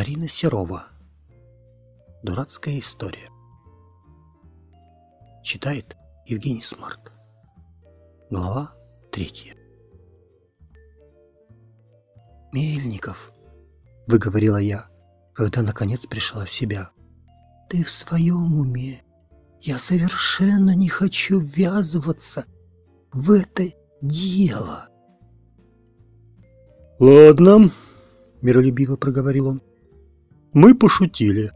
Марина Серова. Дурацкая история. Читает Евгений Смарт. Глава третья. «Мельников», — выговорила я, когда наконец пришла в себя. «Ты в своем уме? Я совершенно не хочу ввязываться в это дело». «Ладно», — миролюбиво проговорил он. «Мы пошутили.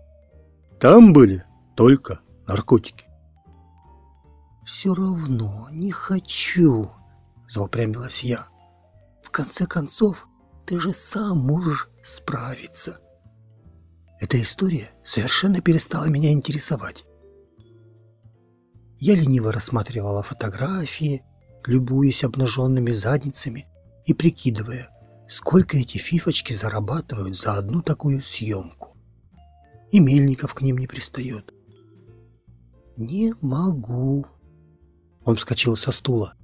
Там были только наркотики». «Все равно не хочу», — заупрямилась я. «В конце концов, ты же сам можешь справиться». Эта история совершенно перестала меня интересовать. Я лениво рассматривала фотографии, любуясь обнаженными задницами и прикидывая, сколько эти фифочки зарабатывают за одну такую съемку. И Мельников к ним не пристает. «Не могу». Он вскочил со стула.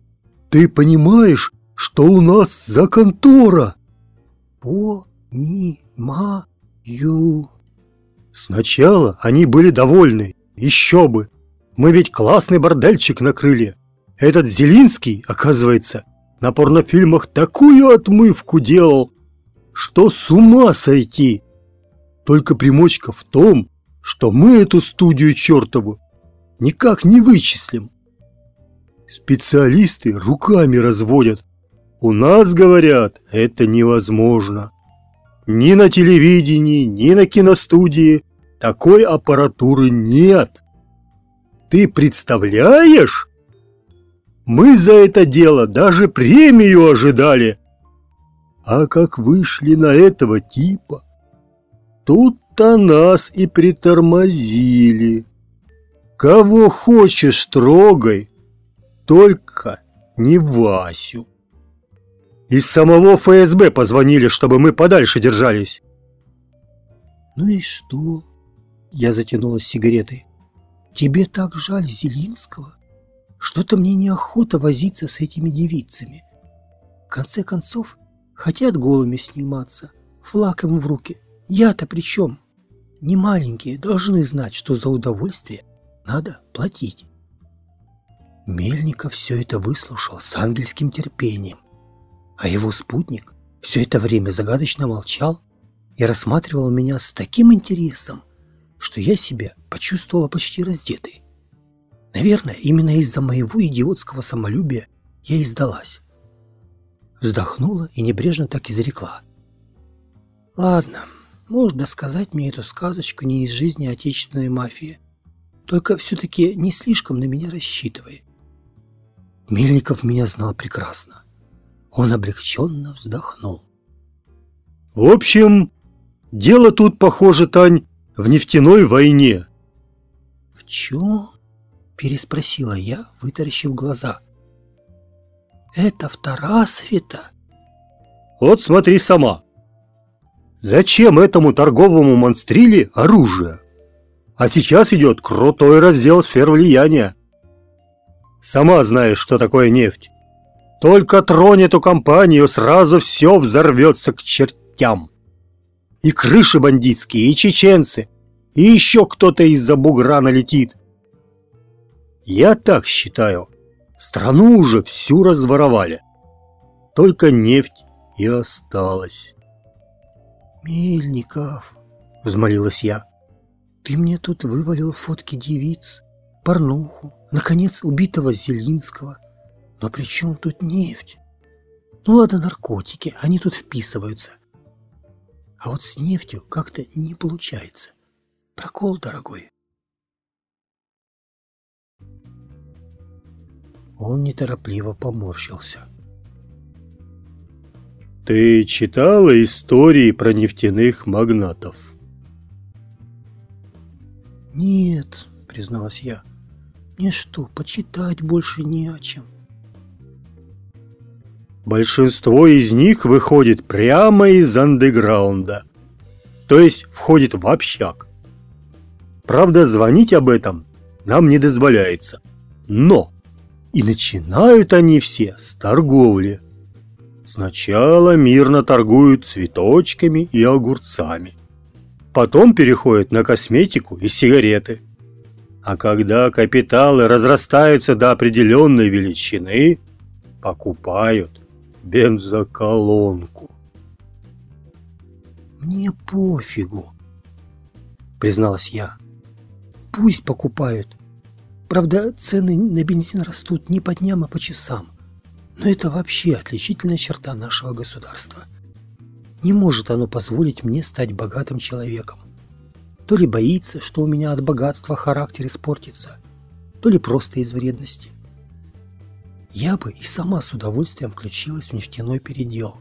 «Ты понимаешь, что у нас за контора?» «Понимаю». Сначала они были довольны. Еще бы. Мы ведь классный бордельчик накрыли. Этот Зелинский, оказывается, на порнофильмах такую отмывку делал, что с ума сойти. Только примочка в том, что мы эту студию чертову никак не вычислим. Специалисты руками разводят. У нас, говорят, это невозможно. Ни на телевидении, ни на киностудии такой аппаратуры нет. Ты представляешь? Мы за это дело даже премию ожидали. А как вышли на этого типа, тут-то нас и притормозили. Кого хочешь трогай, только не Васю. Из самого ФСБ позвонили, чтобы мы подальше держались. Ну и что? Я затянулась сигаретой. Тебе так жаль Зелинского? Что-то мне неохота возиться с этими девицами. В конце концов, хотят голыми сниматься, флаг им в руки. Я-то при чем? Не маленькие должны знать, что за удовольствие надо платить. Мельников все это выслушал с ангельским терпением, а его спутник все это время загадочно молчал и рассматривал меня с таким интересом, что я себя почувствовала почти раздетой. Наверное, именно из-за моего идиотского самолюбия я и сдалась. Вздохнула и небрежно так изрекла. Ладно, можно сказать мне эту сказочку не из жизни отечественной мафии. Только все-таки не слишком на меня рассчитывай. Мельников меня знал прекрасно. Он облегченно вздохнул. В общем, дело тут, похоже, Тань, в нефтяной войне. В чем? Переспросила я, вытаращив глаза. Это в Тарасове-то? Вот смотри сама. Зачем этому торговому монстриле оружие? А сейчас идет крутой раздел сфер влияния. Сама знаешь, что такое нефть. Только тронь эту компанию, сразу все взорвется к чертям. И крыши бандитские, и чеченцы, и еще кто-то из-за бугра налетит. Я так считаю. Страну уже всю разворовали. Только нефть и осталась. «Мельников», — взмолилась я, — «ты мне тут вывалил фотки девиц, порнуху, наконец, убитого Зелинского. Но при чем тут нефть? Ну ладно, наркотики, они тут вписываются. А вот с нефтью как-то не получается. Прокол, дорогой. Он неторопливо поморщился. Ты читала истории про нефтяных магнатов? Нет, призналась я. Мне что, почитать больше не о чем. Большинство из них выходит прямо из андеграунда, то есть входит в общак. Правда, звонить об этом нам не дозволяется. Но и начинают они все с торговли. Сначала мирно торгуют цветочками и огурцами. потом переходят на косметику и сигареты. А когда капиталы разрастаются до определенной величины, покупают бензоколонку. «Мне пофигу», — призналась я. «Пусть покупают. Правда, цены на бензин растут не по дням, а по часам. Но это вообще отличительная черта нашего государства. Не может оно позволить мне стать богатым человеком. То ли боится, что у меня от богатства характер испортится, то ли просто из вредности. Я бы и сама с удовольствием включилась в нефтяной передел.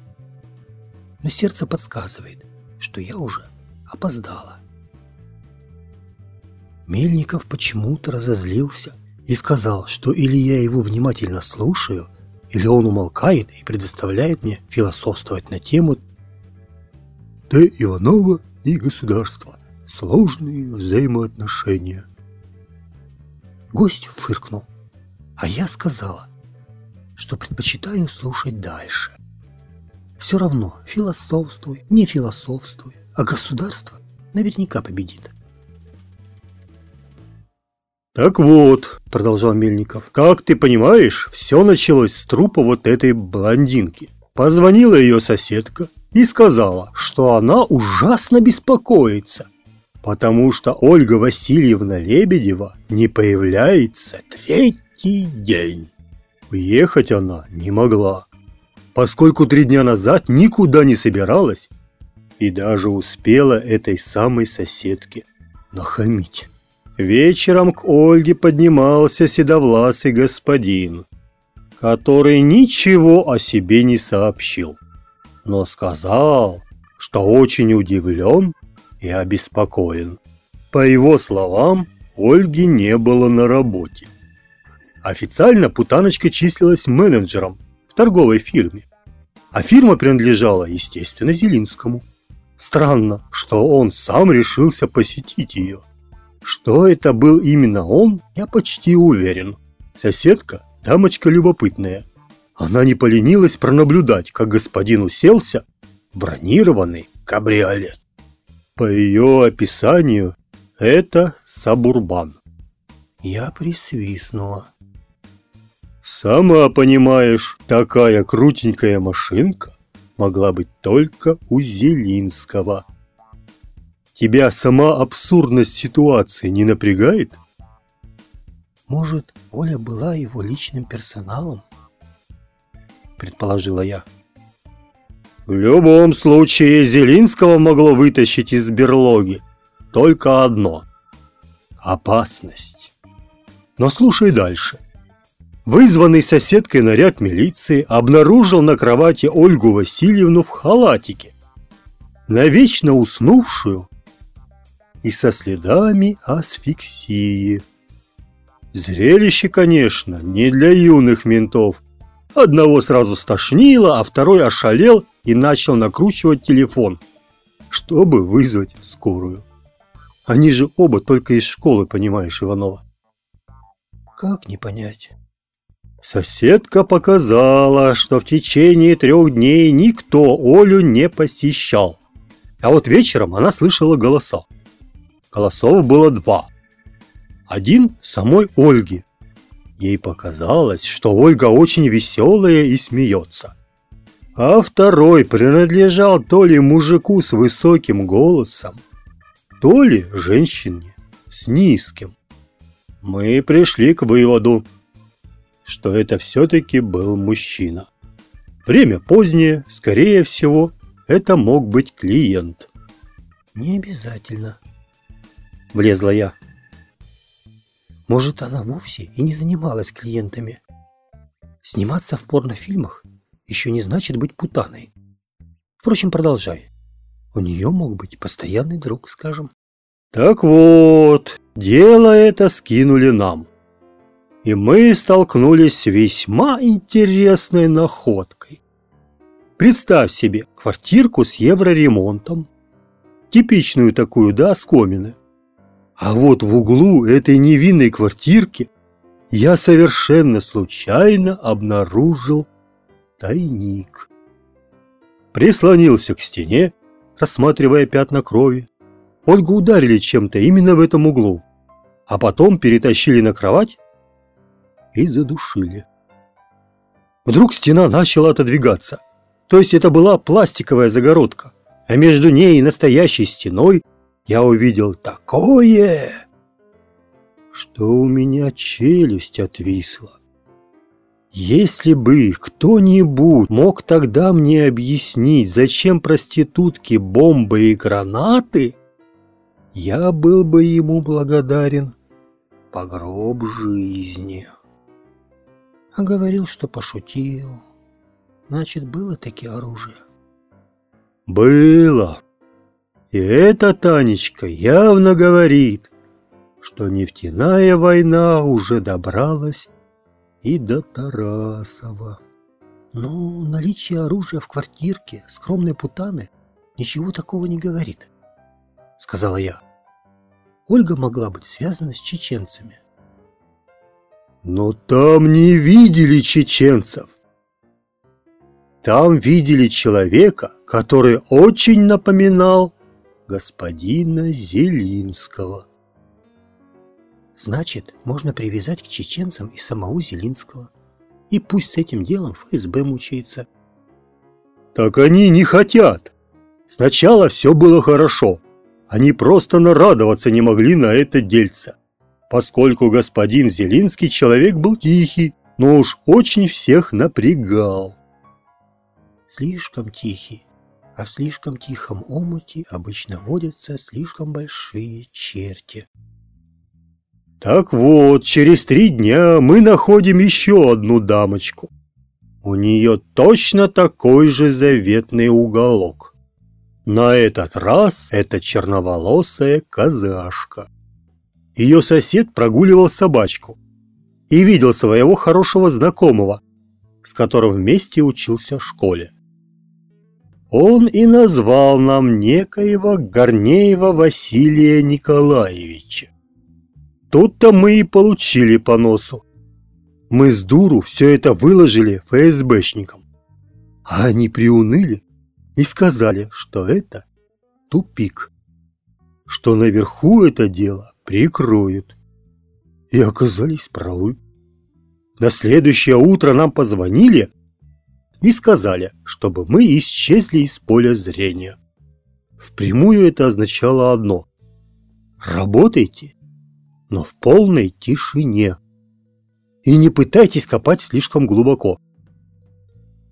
Но сердце подсказывает, что я уже опоздала. Мельников почему-то разозлился и сказал, что или я его внимательно слушаю, или он умолкает и предоставляет мне философствовать на тему «Д. Иванова и государства. Сложные взаимоотношения». Гость фыркнул, а я сказала, что предпочитаю слушать дальше. Все равно, философствуй, не философствуй, а государство наверняка победит. «Так вот», — продолжал Мельников, — «как ты понимаешь, все началось с трупа вот этой блондинки. Позвонила ее соседка и сказала, что она ужасно беспокоится, потому что Ольга Васильевна Лебедева не появляется третий день. Уехать она не могла поскольку три дня назад никуда не собиралась и даже успела этой самой соседке нахамить. Вечером к Ольге поднимался седовласый господин, который ничего о себе не сообщил, но сказал, что очень удивлен и обеспокоен. По его словам, Ольги не было на работе. Официально Путаночка числилась менеджером в торговой фирме, а фирма принадлежала, естественно, Зелинскому. Странно, что он сам решился посетить ее. Что это был именно он, я почти уверен. Соседка – дамочка любопытная. Она не поленилась пронаблюдать, как господин уселся в бронированный кабриолет. По ее описанию, это Сабурбан. Я присвистнула. Сама понимаешь, такая крутенькая машинка могла быть только у Зелинского. Тебя сама абсурдность ситуации не напрягает? Может, Оля была его личным персоналом? Предположила я. В любом случае, Зелинского могло вытащить из берлоги только одно – опасность. Но слушай дальше – Вызванный соседкой наряд милиции обнаружил на кровати Ольгу Васильевну в халатике, навечно уснувшую и со следами асфиксии. Зрелище, конечно, не для юных ментов. Одного сразу стошнило, а второй ошалел и начал накручивать телефон, чтобы вызвать скорую. Они же оба только из школы, понимаешь, Иванова. Как не понять? Соседка показала, что в течение трех дней никто Олю не посещал. А вот вечером она слышала голоса. Голосов было два. Один самой Ольги. Ей показалось, что Ольга очень веселая и смеется. А второй принадлежал то ли мужику с высоким голосом, то ли женщине с низким. Мы пришли к выводу, что это все-таки был мужчина. Время позднее, скорее всего, это мог быть клиент. «Не обязательно», — влезла я. «Может, она вовсе и не занималась клиентами. Сниматься в порнофильмах еще не значит быть путаной. Впрочем, продолжай. У нее мог быть постоянный друг, скажем». «Так вот, дело это скинули нам и мы столкнулись с весьма интересной находкой. Представь себе квартирку с евроремонтом, типичную такую, да, скомины. А вот в углу этой невинной квартирки я совершенно случайно обнаружил тайник. Прислонился к стене, рассматривая пятна крови. Ольгу ударили чем-то именно в этом углу, а потом перетащили на кровать и задушили. Вдруг стена начала отодвигаться. То есть это была пластиковая загородка, а между ней и настоящей стеной я увидел такое, что у меня челюсть отвисла. Если бы кто-нибудь мог тогда мне объяснить, зачем проститутки бомбы и гранаты, я был бы ему благодарен по гроб жизни. А говорил, что пошутил. Значит, было таки оружие. Было. И эта Танечка явно говорит, что нефтяная война уже добралась и до Тарасова. Но наличие оружия в квартирке скромной путаны ничего такого не говорит, сказала я. Ольга могла быть связана с чеченцами. Но там не видели чеченцев. Там видели человека, который очень напоминал господина Зелинского. Значит, можно привязать к чеченцам и самого Зелинского. И пусть с этим делом ФСБ мучается. Так они не хотят. Сначала все было хорошо. Они просто нарадоваться не могли на это дельце. Поскольку господин Зелинский человек был тихий, но уж очень всех напрягал. Слишком тихий, а в слишком тихом омуте обычно водятся слишком большие черти. Так вот, через три дня мы находим еще одну дамочку. У нее точно такой же заветный уголок. На этот раз это черноволосая казашка. Ее сосед прогуливал собачку и видел своего хорошего знакомого, с которым вместе учился в школе. Он и назвал нам некоего Горнеева Василия Николаевича. Тут-то мы и получили по носу. Мы с дуру все это выложили ФСБшникам. А они приуныли и сказали, что это тупик. Что наверху это дело прикроют. И оказались правы. На следующее утро нам позвонили и сказали, чтобы мы исчезли из поля зрения. Впрямую это означало одно. Работайте но в полной тишине. И не пытайтесь копать слишком глубоко.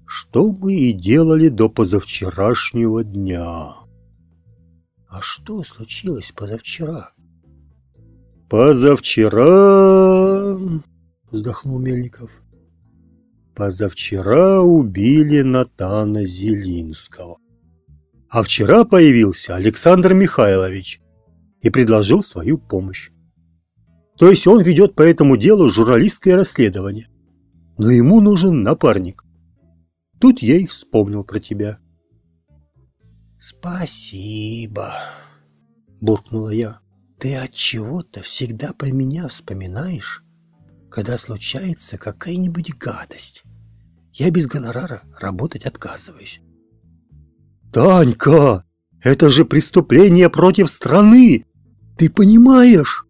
Что мы и делали до позавчерашнего дня. А что случилось позавчера? Позавчера... Вздохнул Мельников. Позавчера убили Натана Зелинского. А вчера появился Александр Михайлович и предложил свою помощь. То есть он ведет по этому делу журналистское расследование. Но ему нужен напарник. Тут я и вспомнил про тебя. Спасибо, буркнула я. Ты от чего-то всегда про меня вспоминаешь, когда случается какая-нибудь гадость. Я без гонорара работать отказываюсь. Танька, это же преступление против страны. Ты понимаешь?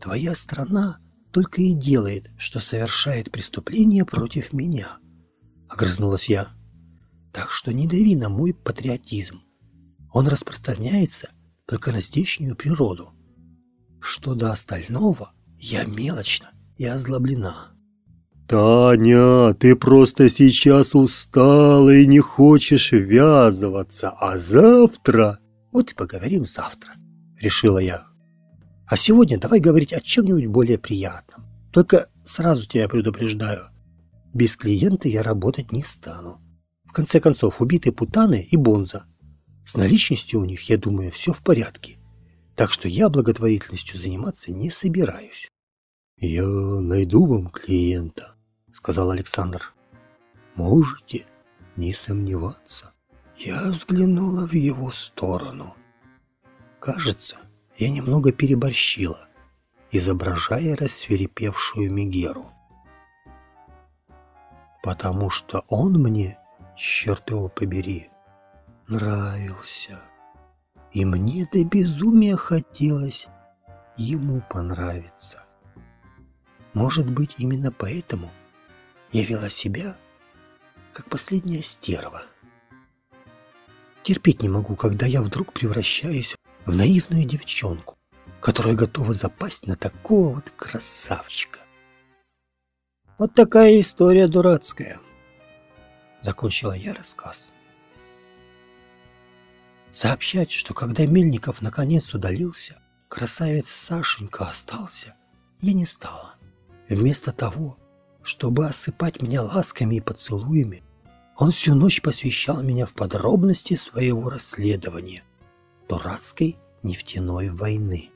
Твоя страна только и делает, что совершает преступление против меня, — огрызнулась я. Так что не дави на мой патриотизм. Он распространяется только на здешнюю природу. Что до остального, я мелочна и озлоблена. «Таня, ты просто сейчас устала и не хочешь ввязываться, а завтра...» «Вот и поговорим завтра», — решила я. А сегодня давай говорить о чем-нибудь более приятном. Только сразу тебя предупреждаю, без клиента я работать не стану. В конце концов, убиты Путаны и Бонза. С наличностью у них, я думаю, все в порядке. Так что я благотворительностью заниматься не собираюсь. «Я найду вам клиента», — сказал Александр. «Можете не сомневаться». Я взглянула в его сторону. Кажется, я немного переборщила, изображая рассверепевшую Мегеру. Потому что он мне, черт его побери, нравился. И мне до безумия хотелось ему понравиться. Может быть, именно поэтому я вела себя, как последняя стерва. Терпеть не могу, когда я вдруг превращаюсь в наивную девчонку, которая готова запасть на такого вот красавчика. Вот такая история дурацкая. Закончила я рассказ. Сообщать, что когда Мельников наконец удалился, красавец Сашенька остался, я не стала. Вместо того, чтобы осыпать меня ласками и поцелуями, он всю ночь посвящал меня в подробности своего расследования дурацкой нефтяной войны.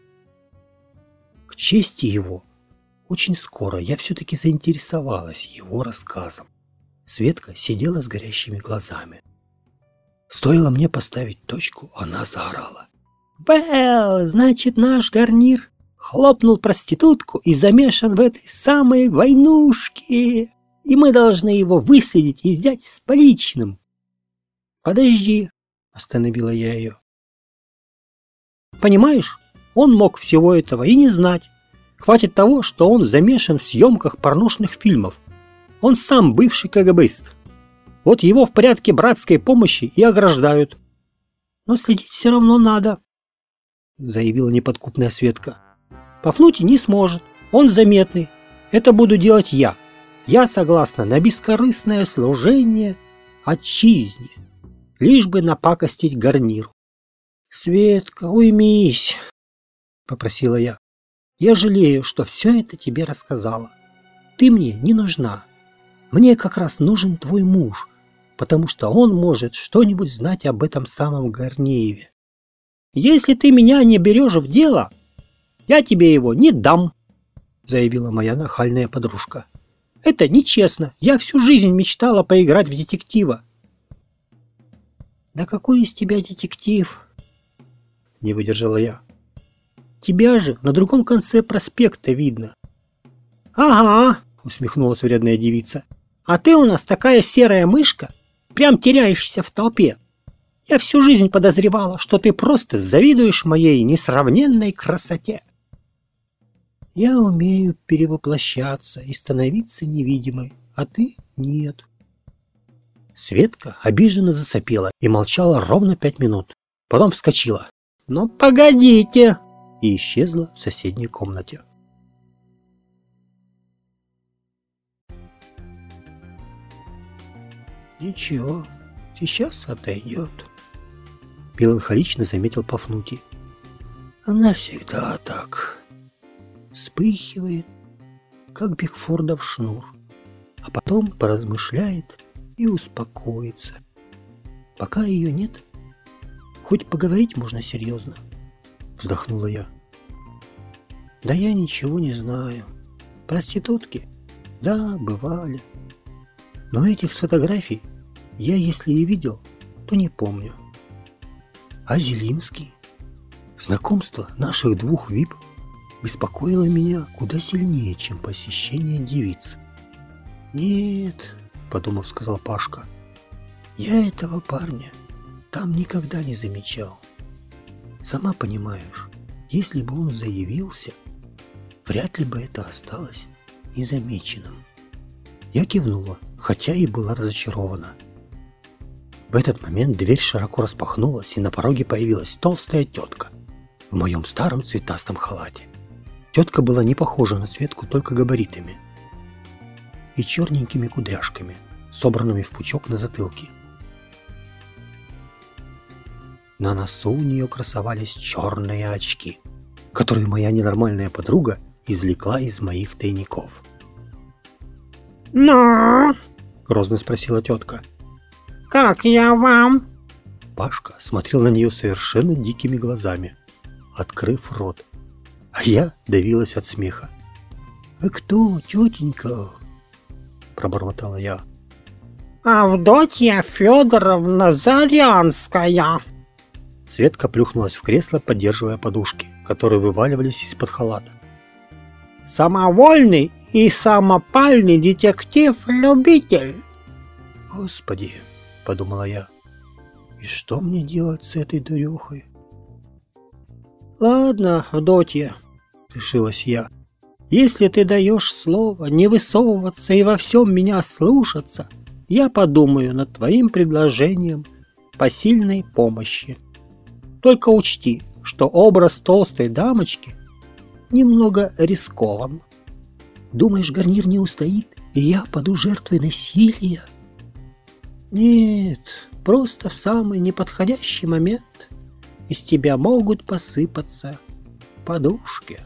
К чести его, очень скоро я все-таки заинтересовалась его рассказом. Светка сидела с горящими глазами. Стоило мне поставить точку, она заорала. «Белл, значит, наш гарнир хлопнул проститутку и замешан в этой самой войнушке, и мы должны его выследить и взять с поличным. Подожди, остановила я ее. Понимаешь, он мог всего этого и не знать. Хватит того, что он замешан в съемках порнушных фильмов. Он сам бывший КГБист. Вот его в порядке братской помощи и ограждают. Но следить все равно надо, заявила неподкупная Светка. Пафнутий не сможет, он заметный. Это буду делать я. Я согласна на бескорыстное служение отчизне, лишь бы напакостить гарниру. «Светка, уймись!» — попросила я. «Я жалею, что все это тебе рассказала. Ты мне не нужна. Мне как раз нужен твой муж, потому что он может что-нибудь знать об этом самом Гарнееве. Если ты меня не берешь в дело, я тебе его не дам, заявила моя нахальная подружка. Это нечестно. Я всю жизнь мечтала поиграть в детектива. Да какой из тебя детектив? Не выдержала я. Тебя же на другом конце проспекта видно. Ага, усмехнулась вредная девица. А ты у нас такая серая мышка, прям теряешься в толпе. Я всю жизнь подозревала, что ты просто завидуешь моей несравненной красоте. Я умею перевоплощаться и становиться невидимой, а ты нет. Светка обиженно засопела и молчала ровно пять минут. Потом вскочила. «Ну, погодите!» и исчезла в соседней комнате. «Ничего, сейчас отойдет», — меланхолично заметил Пафнутий. «Она всегда так вспыхивает, как Бигфордов шнур, а потом поразмышляет и успокоится. Пока ее нет, хоть поговорить можно серьезно, вздохнула я. Да я ничего не знаю. Проститутки? Да, бывали. Но этих фотографий я, если и видел, то не помню. А Зелинский? Знакомство наших двух вип беспокоило меня куда сильнее, чем посещение девиц. «Нет», — подумав, сказал Пашка, — «я этого парня там никогда не замечал. Сама понимаешь, если бы он заявился, вряд ли бы это осталось незамеченным». Я кивнула, хотя и была разочарована. В этот момент дверь широко распахнулась, и на пороге появилась толстая тетка в моем старом цветастом халате. Тетка была не похожа на Светку только габаритами и черненькими кудряшками, собранными в пучок на затылке. На носу у нее красовались черные очки, которые моя ненормальная подруга извлекла из моих тайников. «Ну?» — грозно спросила тетка. «Как я вам?» Пашка смотрел на нее совершенно дикими глазами, открыв рот а я давилась от смеха. «Вы кто, тетенька?» – пробормотала я. «Авдотья Федоровна Зарянская!» Светка плюхнулась в кресло, поддерживая подушки, которые вываливались из-под халата. «Самовольный и самопальный детектив-любитель!» «Господи!» – подумала я. «И что мне делать с этой дурехой? Ладно, Авдотья, решилась я. Если ты даешь слово не высовываться и во всем меня слушаться, я подумаю над твоим предложением посильной помощи. Только учти, что образ толстой дамочки немного рискован. Думаешь, гарнир не устоит, и я паду жертвой насилия? Нет, просто в самый неподходящий момент из тебя могут посыпаться подушки.